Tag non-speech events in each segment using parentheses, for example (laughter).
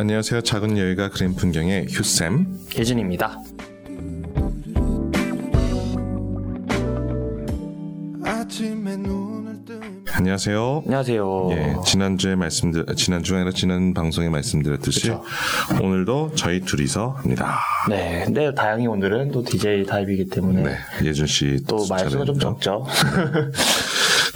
안녕하세요. 작은 여유가 그린 풍경의 휴쌤. 예준입니다. 안녕하세요. 안녕하세요. 예, 지난주에 말씀드 지난주가 아니라 지난 방송에 말씀드렸듯이 그쵸. 오늘도 저희 둘이서 합니다. 네, 근데 다행히 오늘은 또 DJ 타입이기 때문에 네, 예준 씨 또 말수가 좀 적죠. (laughs)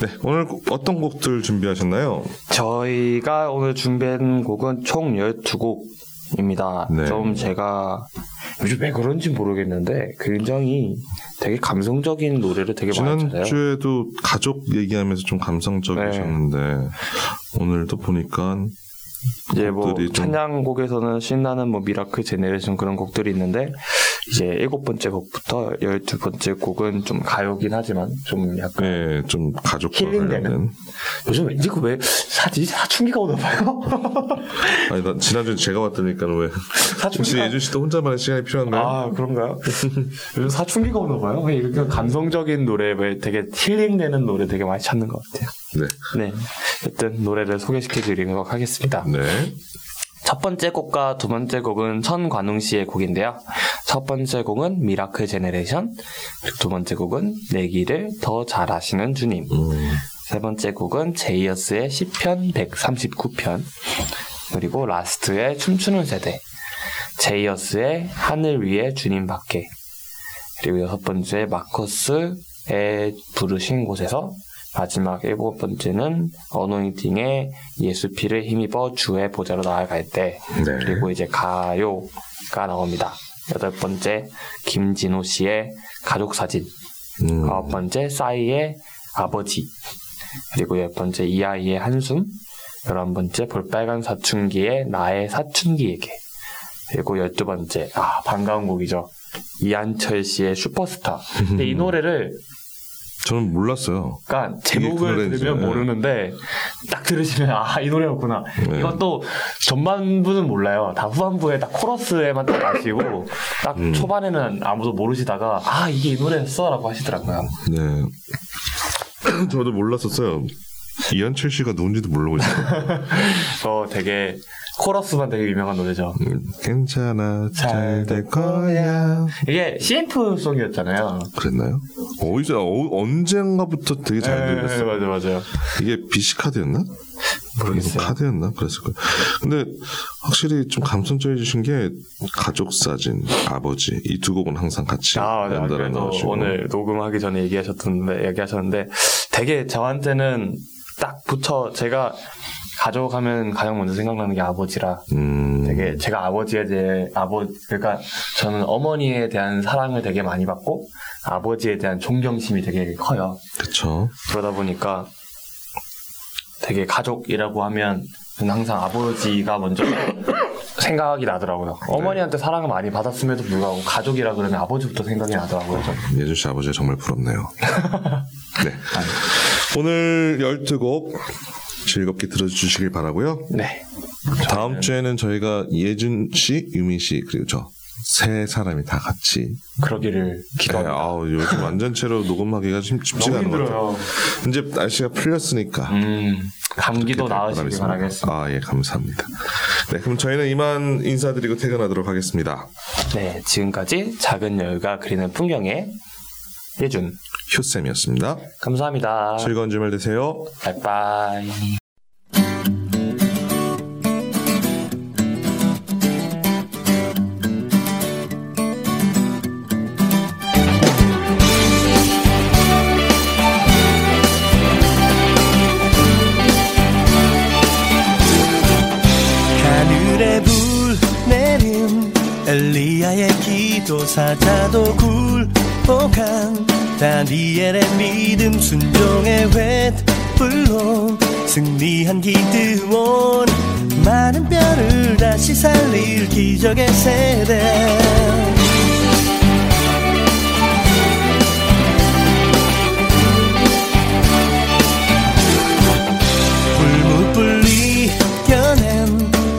네, 오늘 어떤 곡들 준비하셨나요? 저희가 오늘 준비한 곡은 총 12곡입니다. 네. 좀 제가 요즘 왜 그런지 모르겠는데 굉장히 되게 감성적인 노래를 되게 많이 찾아요. 지난주에도 가족 얘기하면서 좀 감성적이셨는데 오늘도 보니까 이제 뭐 찬양곡에서는 신나는 뭐 Miracle Generation 그런 곡들이 있는데 이제 일곱 번째 곡부터 열두 번째 곡은 좀 가요긴 하지만 좀 약간 네, 좀 가족과 힐링되는? 요즘 왠지 그왜 사지 사춘기가 오나 봐요. (laughs) 아니 나 지난주에 제가 왔다니까 왜 혹시 사춘기가 예준 씨도 혼자만의 시간이 필요한가요? 아 그런가요? (laughs) 요즘 사춘기가 오나 봐요. 왜 이렇게 감성적인 노래, 왜 되게 힐링되는 노래 되게 많이 찾는 것 같아요. 네. 네, 일단 노래를 소개시켜 드리도록 하겠습니다. 네. 첫 번째 곡과 두 번째 곡은 천관웅 씨의 곡인데요. 첫 번째 곡은 Miracle Generation, 두 번째 곡은 내 길 더 잘 아시는 주님. 음, 세 번째 곡은 제이어스의 시편 139편, 그리고 라스트의 춤추는 세대, 제이어스의 하늘 위에 주님 밖에, 그리고 여섯 번째 마커스의 부르신 곳에서 마지막 일곱 번째는 어노인팅의 예수 피를 힘입어 주의 보좌로 나아갈 때. 네. 그리고 이제 가요가 나옵니다. 여덟 번째 김진호 씨의 가족 사진. 음, 아홉 번째 싸이의 아버지. 그리고 열 번째 이 아이의 한숨. 열한 번째 볼빨간 사춘기의 나의 사춘기에게. 그리고 열두 번째 아 반가운 곡이죠. 이한철 씨의 슈퍼스타. 근데 이 (laughs) 노래를 저는 몰랐어요. 그러니까 그 제목을 노래인지, 들으면 예. 모르는데 딱 들으시면 아 이 노래였구나 네. 이것도 전반부는 몰라요 다 후반부에 딱 코러스에만 딱 아시고 딱 음. 초반에는 아무도 모르시다가 아 이게 이 노래였어 라고 하시더라고요 네. (clears throat) 저도 몰랐었어요. 이현철 씨가 누군지도 모르고 있어요. (laughs) 어 되게 코러스만 되게 유명한 노래죠. 음, 괜찮아, 잘잘될될 거야. 이게 CF 송이었잖아요. 그랬나요? 어디서 어, 언젠가부터 되게 잘 네, 들렸어요. 맞아 맞아요. 이게 BC 카드였나? 모르겠어요. 카드였나? 그랬을 거예요. 근데 확실히 좀 감성적이신 게 가족 사진, 아버지 이 두 곡은 항상 같이 아, 네. 연달아 나오시고. 오늘 녹음하기 전에 얘기하셨던데 얘기하셨는데 되게 저한테는 딱 붙여 제가 가족 하면 가장 먼저 생각나는 게 아버지라 음, 되게 제가 아버지에 대해 아버 그러니까 저는 어머니에 대한 사랑을 되게 많이 받고 아버지에 대한 존경심이 되게 커요. 그쵸. 그러다 보니까 되게 가족이라고 하면 항상 아버지가 먼저 (coughs) 생각이 나더라고요. 어머니한테 사랑을 많이 받았음에도 불구하고 가족이라 그러면 아버지부터 생각이 나더라고요. 저는. 예준 씨 아버지가 정말 부럽네요. (laughs) 네. 오늘 12곡 즐겁게 들어주시길 바라고요. 네. 다음 주에는 저희가 예준 씨, 유민 씨 그리고 저 세 사람이 다 같이 그러기를 네, 기도합니다. 아우 요즘 완전체로 녹음하기가 좀 쉽지가 않은 것 같아요. 이제 날씨가 풀렸으니까 음, 감기도 나으시길 될 바라겠습니다. 아, 예, 감사합니다. 네, 그럼 저희는 이만 인사드리고 퇴근하도록 하겠습니다. 네, 지금까지 작은 여유가 그리는 풍경의 예준. 효쌤이었습니다. 감사합니다. 즐거운 주말 되세요. 바이바이. 기도 사자도 굴복한 다니엘의 믿음 순종의 횃불로 승리한 기드온 많은 뼈를 다시 살릴 기적의 세대.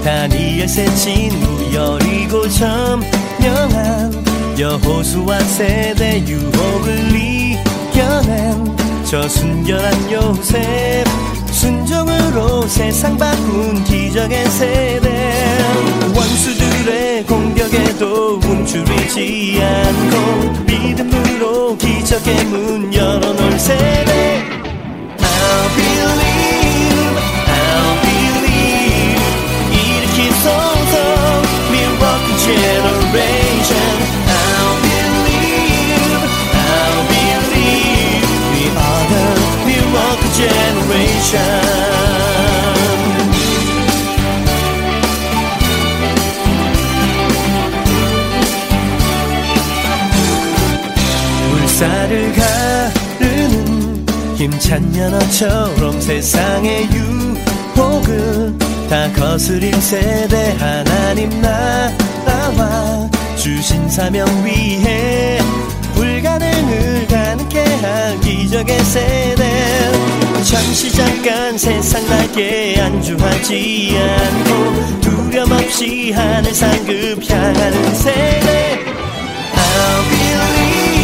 다니엘 새 친구 여리고 점령한 여호수아 세대 유혹을 이겨낸 저 순결한 요셉 힘으로 세상 바꾼 기적의 세대. 원수들의 공격에도 움츠리지 않고 믿음으로 기적의 문 열어놓을 세대. I'll believe I'll believe 일으키소서 miracle generation 찬 연어처럼 세상의 유혹을 다 거스린 세대 하나님 나라와 주신 사명 위해 불가능을 가능케 할 기적의 세대. 잠시 잠깐 세상 날개 안주하지 않고 두려움 없이 하늘 상급 향하는 세대. I'll believe,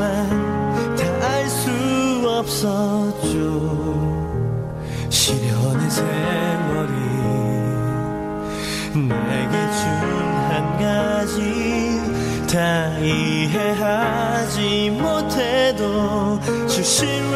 찾지만 다 알 수 없었죠 시련의 세월이 내게 준 한 가지 다 이해하지 못해도 주신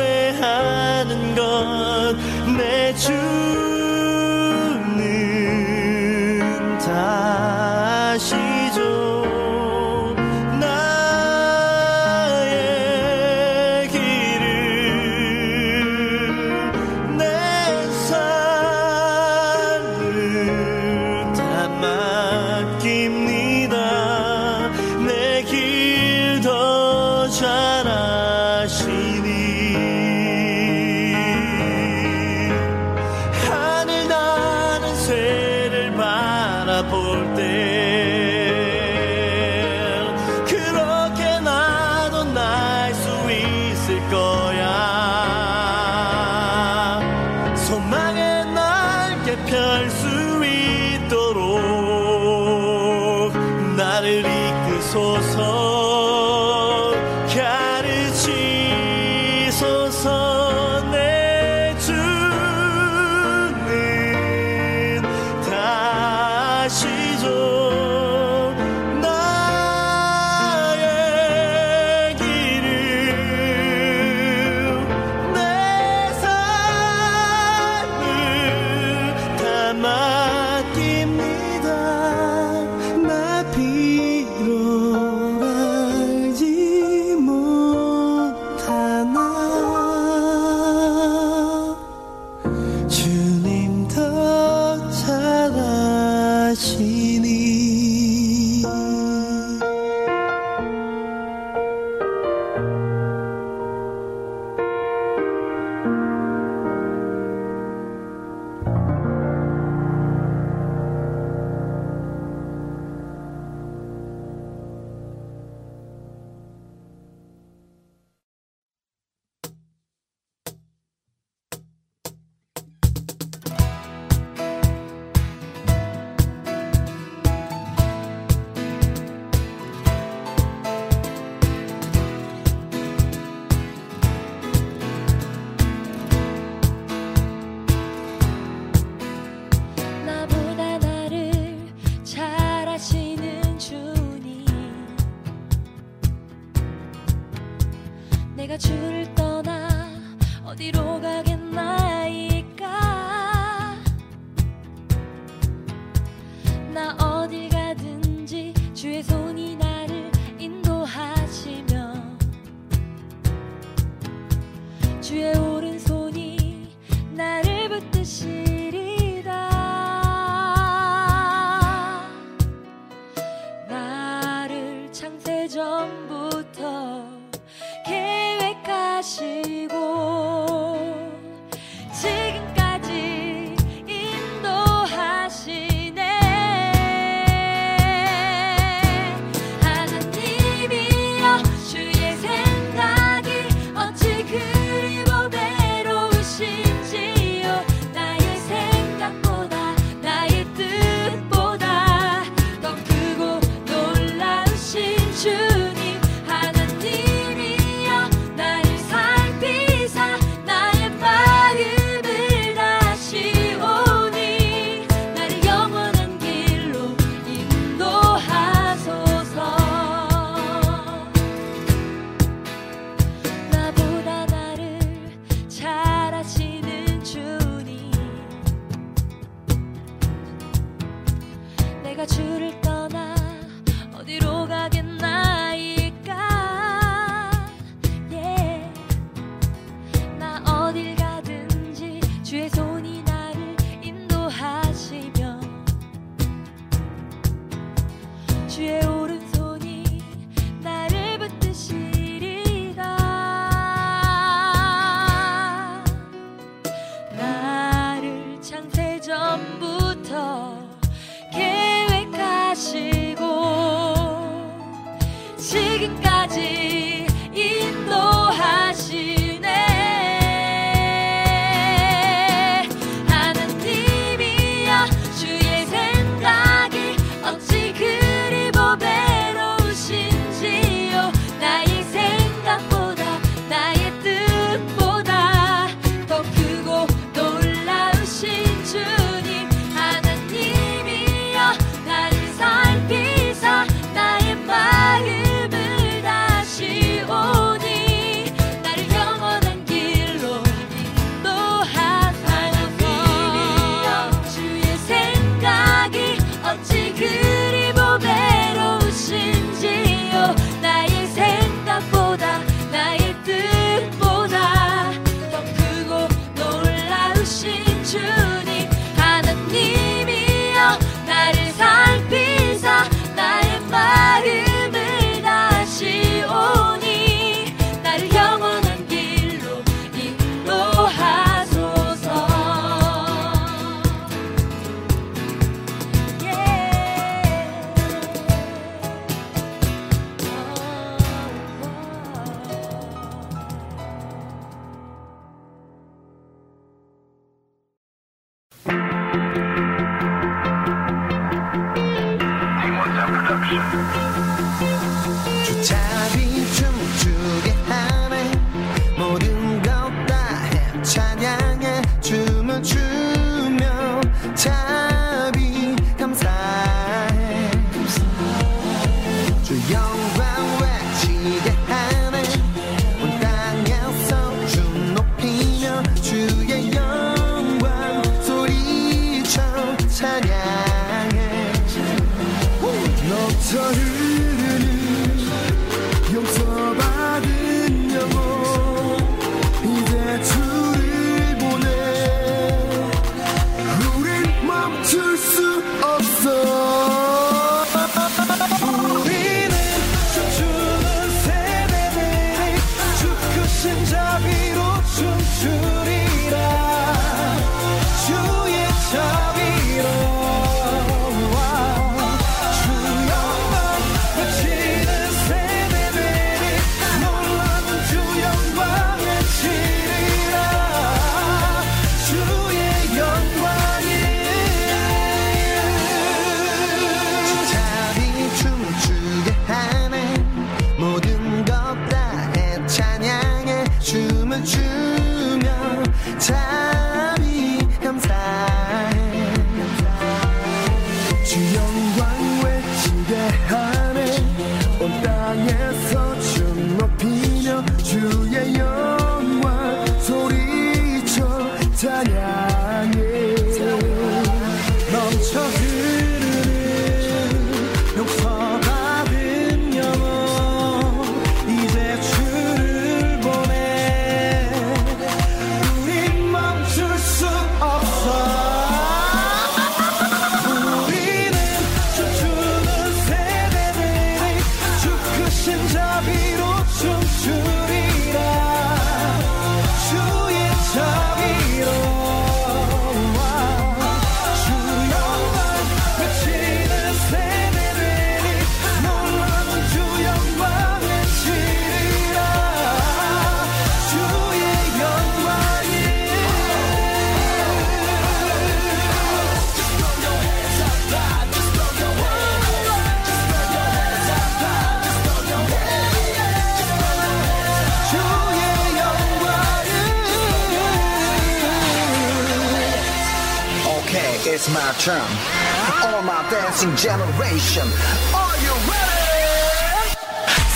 rising generation. Are you ready?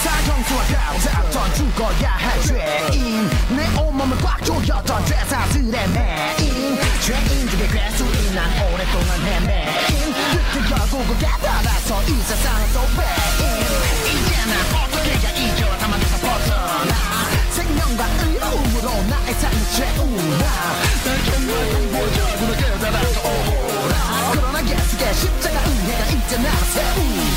사정수와 가짜던 죽어야 할 죄인 내 온몸을 꽉 조였던 죄사슬의 매인 죄인 중에 괴수인 난 오랫동안 헤매인 그때 결국은 깨달아서 이 세상에서 외인 이제 난 어떻게 해야 이겨와 담아내서 벗어나 생명과 의로움으로 나의 삶을 채우나 내게 나의 보적으로 깨달아서 오호라 그러나 예수의 십자가 내가 있잖아 세우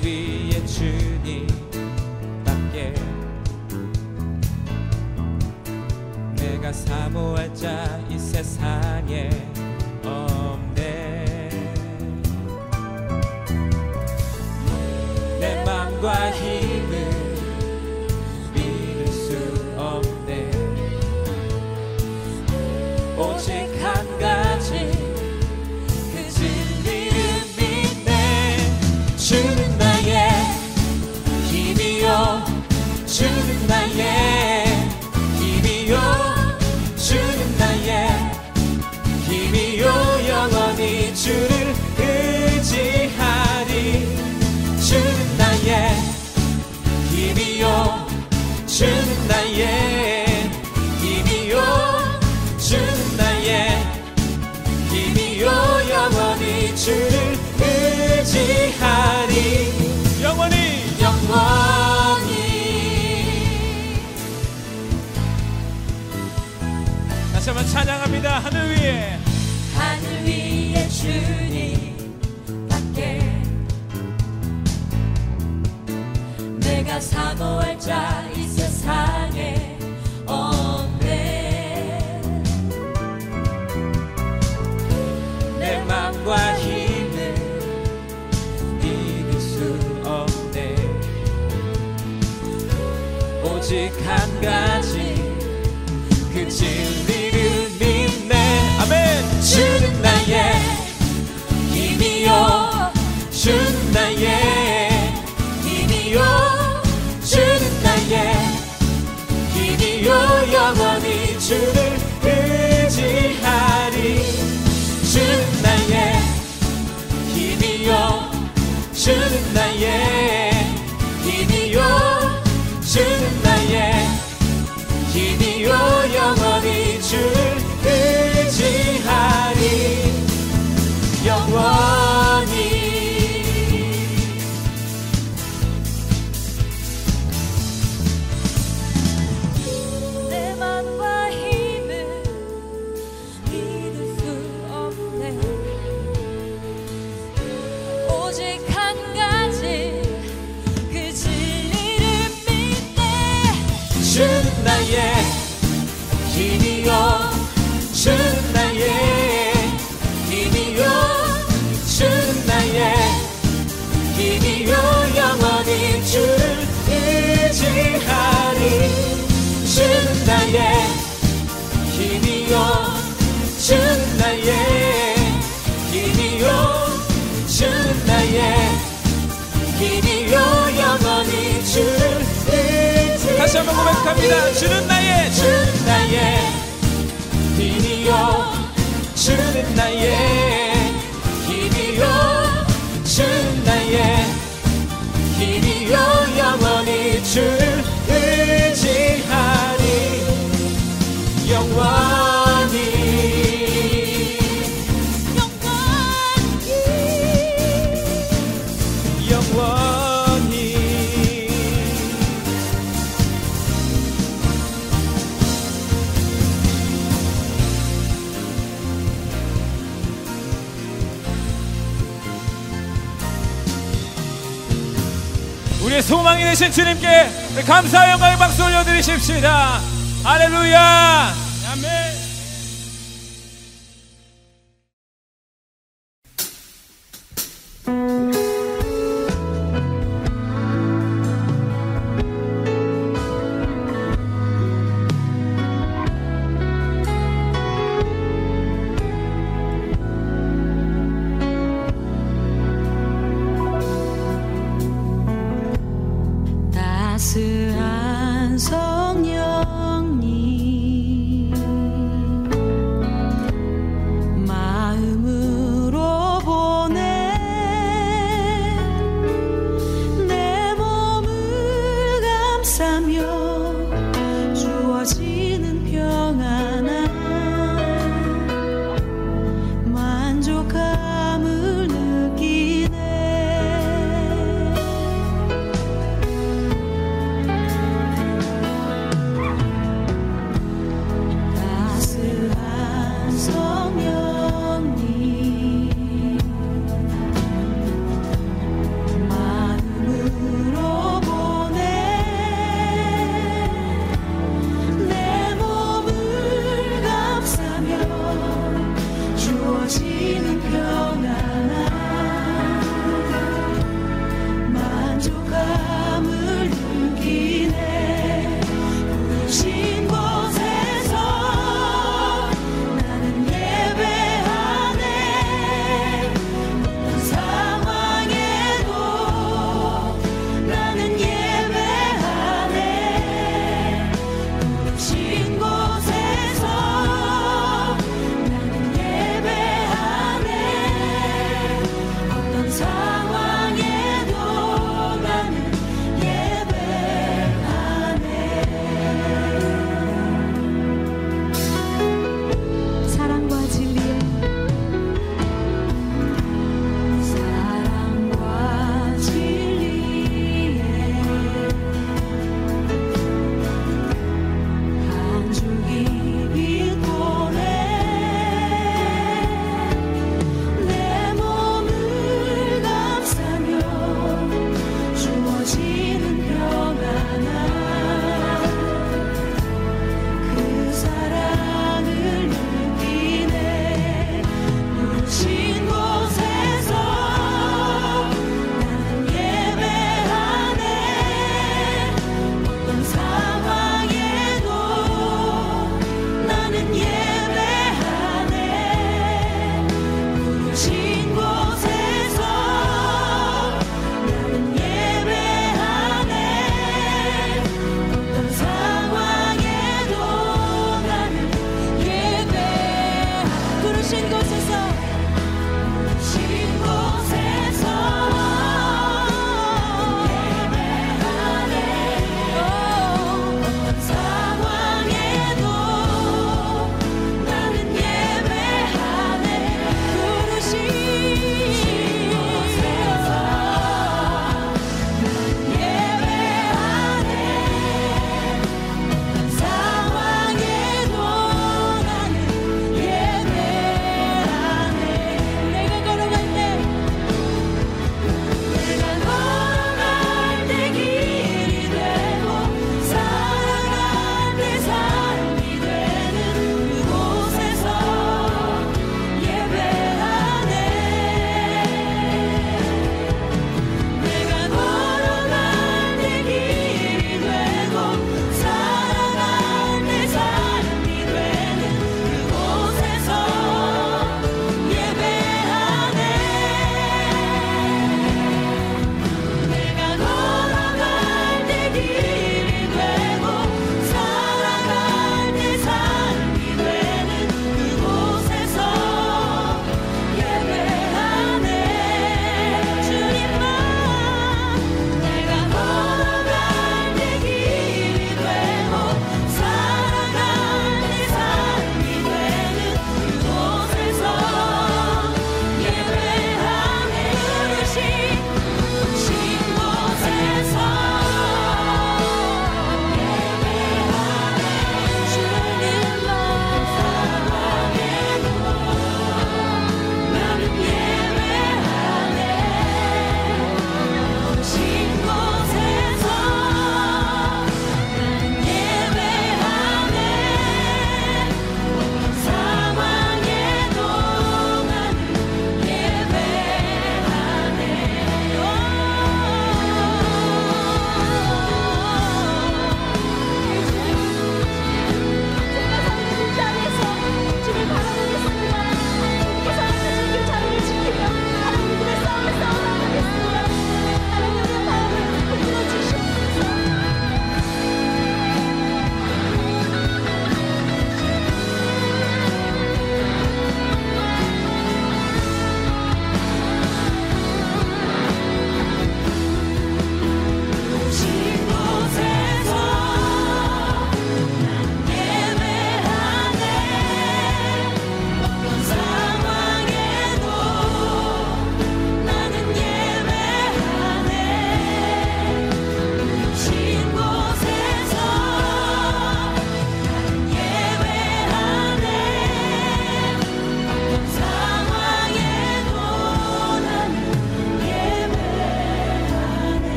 위해 주님 밖에 내가 사모할 자 이 세상에 사모할 자 이 세상에 없네. 내 맘과 힘을 이길 수 없네. 오직 한 가지 그 진리를 믿네. 아멘. 갑니다. 주는 나의 주는 나의 힘이요. 주는 나의 소망이 되신 주님께 감사의 영광의 박수 올려드리십시다. 할렐루야. 아멘.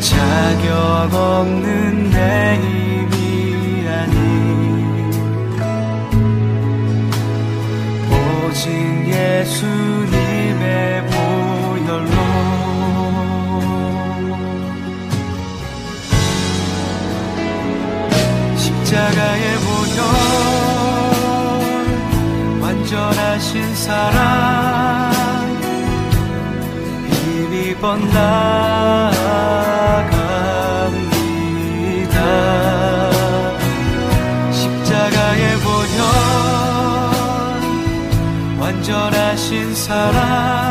자격 없는 내 입이 아닌 오직 예수님의 보혈로. 십자가의 보혈 완전하신 사랑. 입이 뻔나 사랑.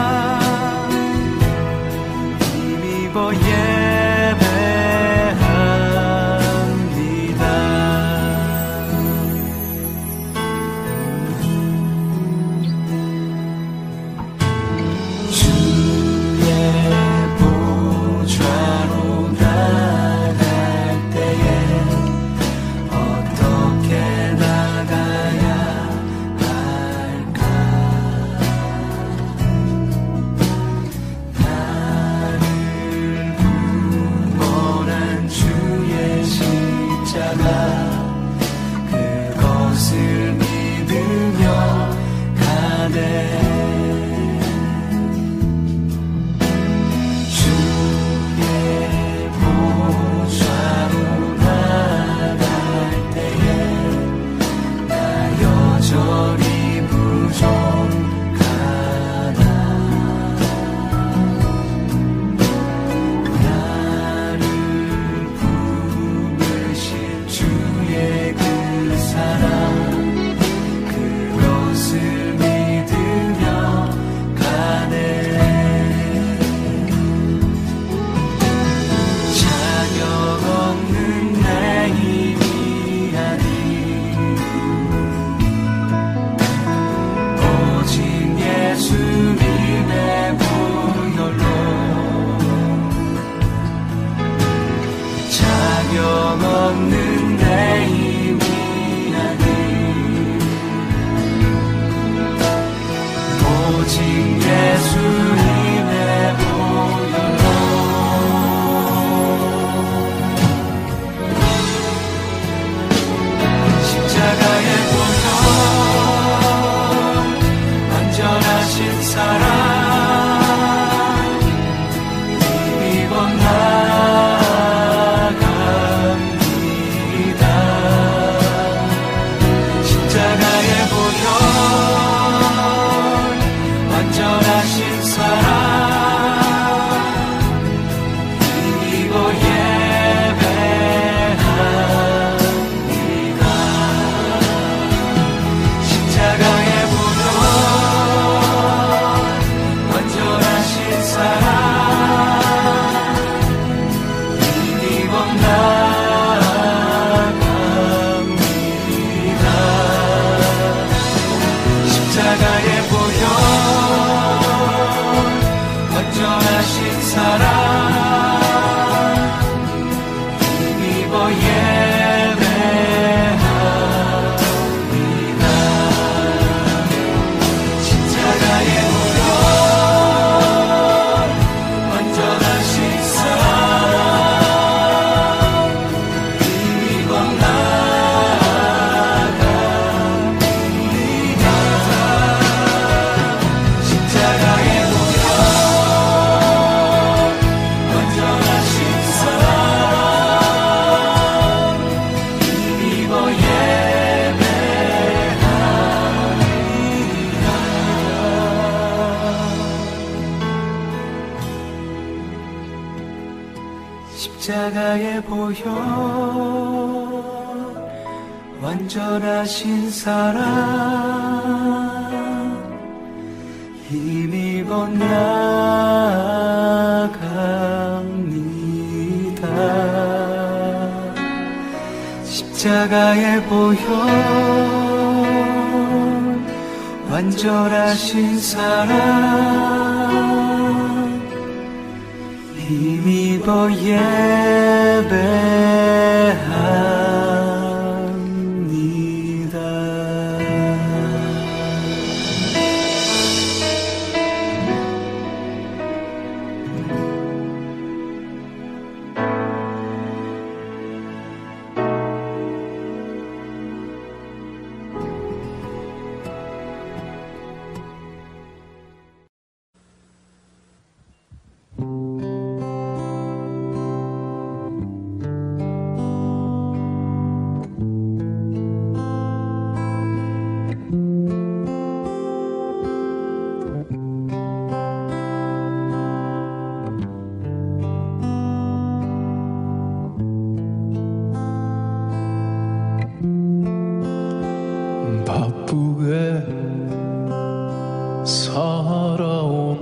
살아온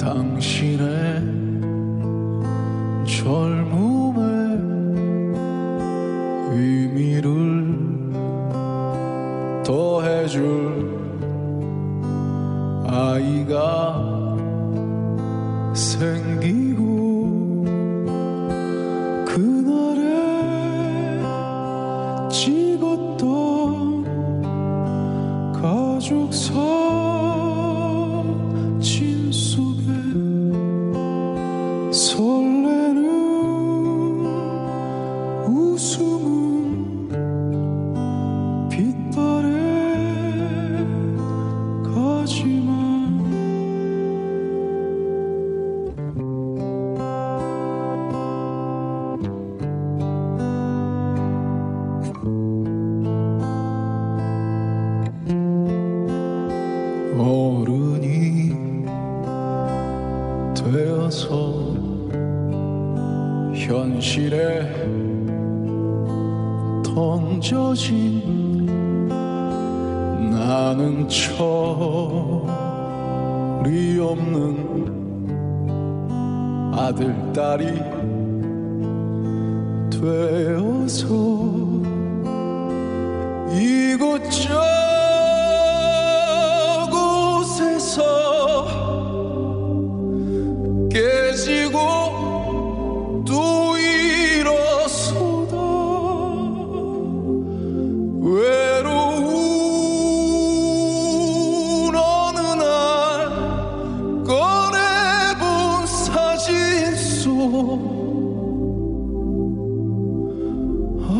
당신의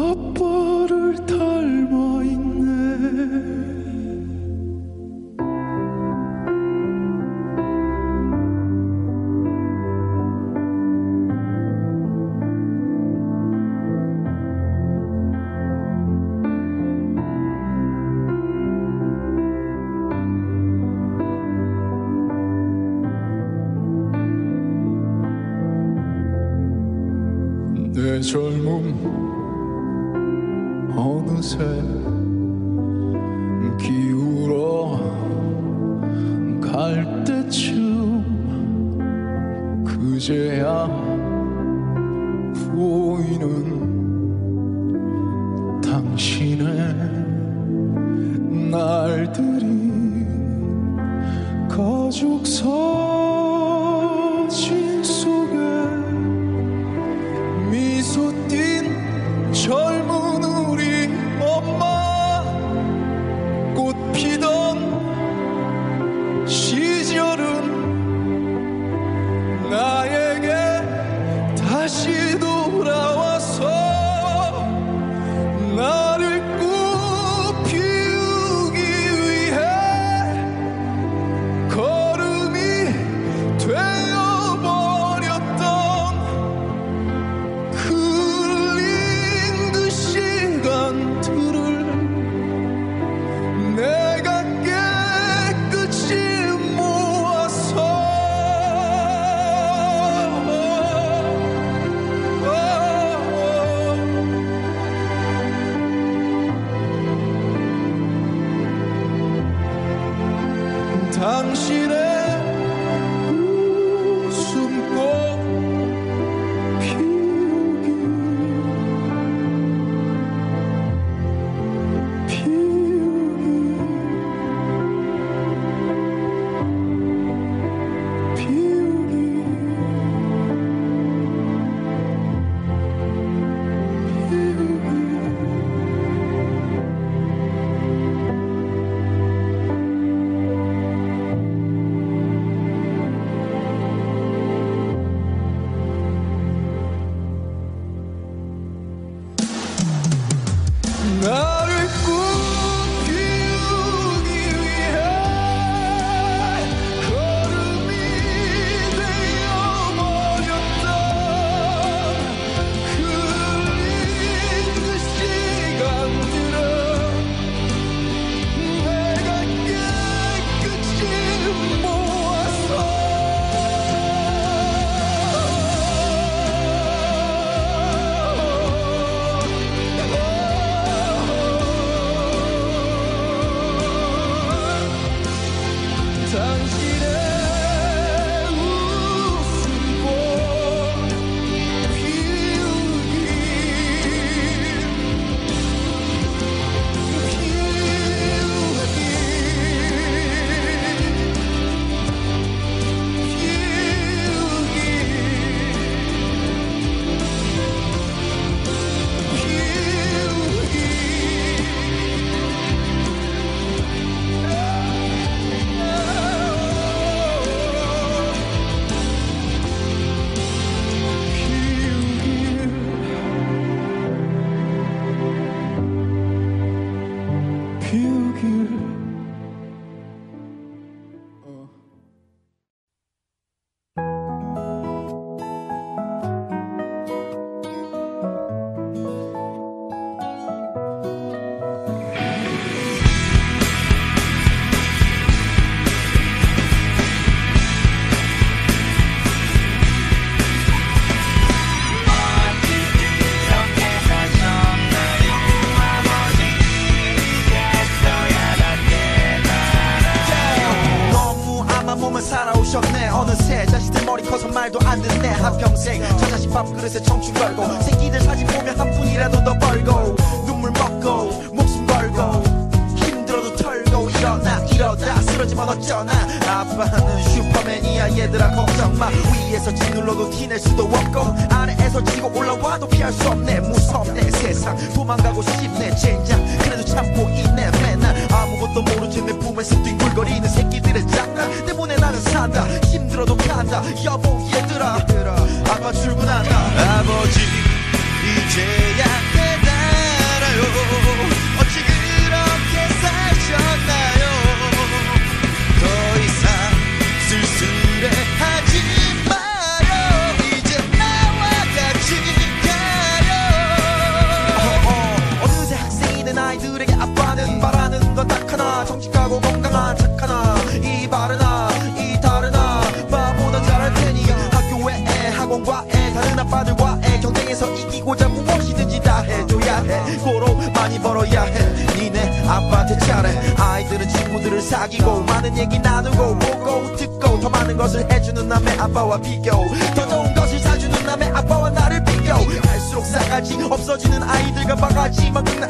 아빠를 닮아 있네. kill, kill.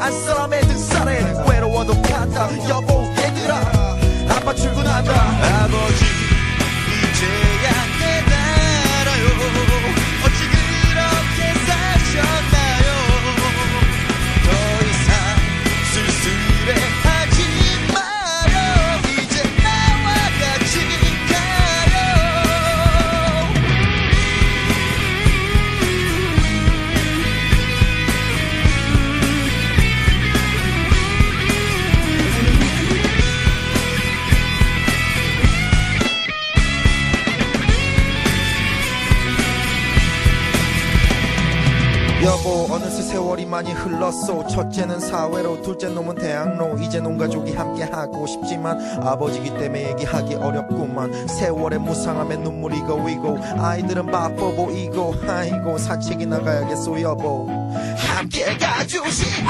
안싸람에 등살에 외로워도 간다 여보 많이 흘렀어 첫째는 사회로 둘째 놈은 대학로. 이제 놈 가족이 함께 하고 싶지만 아버지기 때문에 얘기하기 어렵구만. 세월의 무상함에 눈물이 고이고 아이들은 바빠 보이고 아이고 사책이 나가야겠소 여보. 함께 가주시오!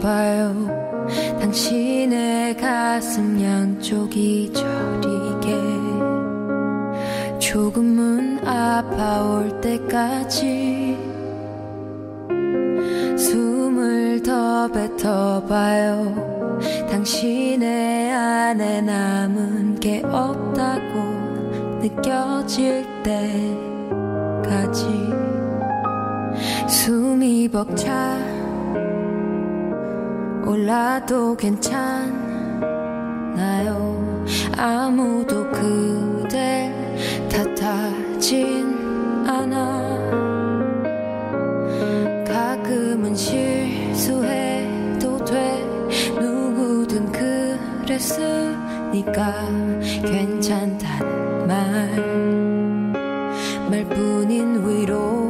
봐요. 당신의 가슴 양쪽이 저리게. 조금은 아파올 때까지 숨을 더 뱉어봐요. 당신의 안에 남은 게 없다고 느껴질 때까지 숨이 벅차 몰라도 괜찮아요. 아무도 그댈 탓하진 않아. 가끔은 실수해도 돼. 누구든 그랬으니까 괜찮단 말. 말뿐인 위로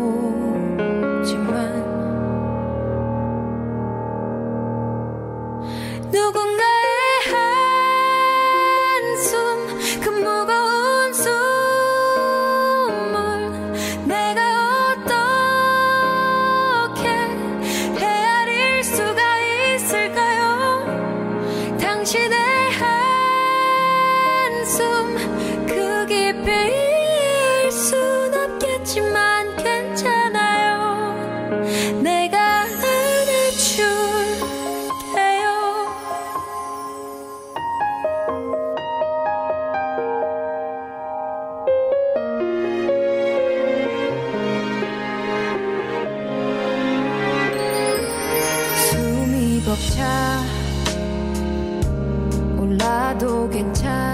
벅차 올라도 괜찮아.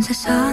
在所。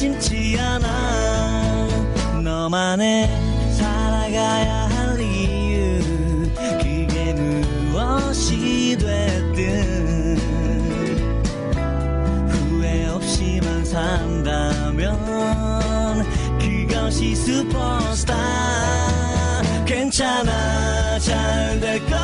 심지 않아. 너만의 살아가야 할 이유 그게 무엇이 됐든. 후회 없이만 산다면 그것이 슈퍼스타. 괜찮아. 잘 될 거.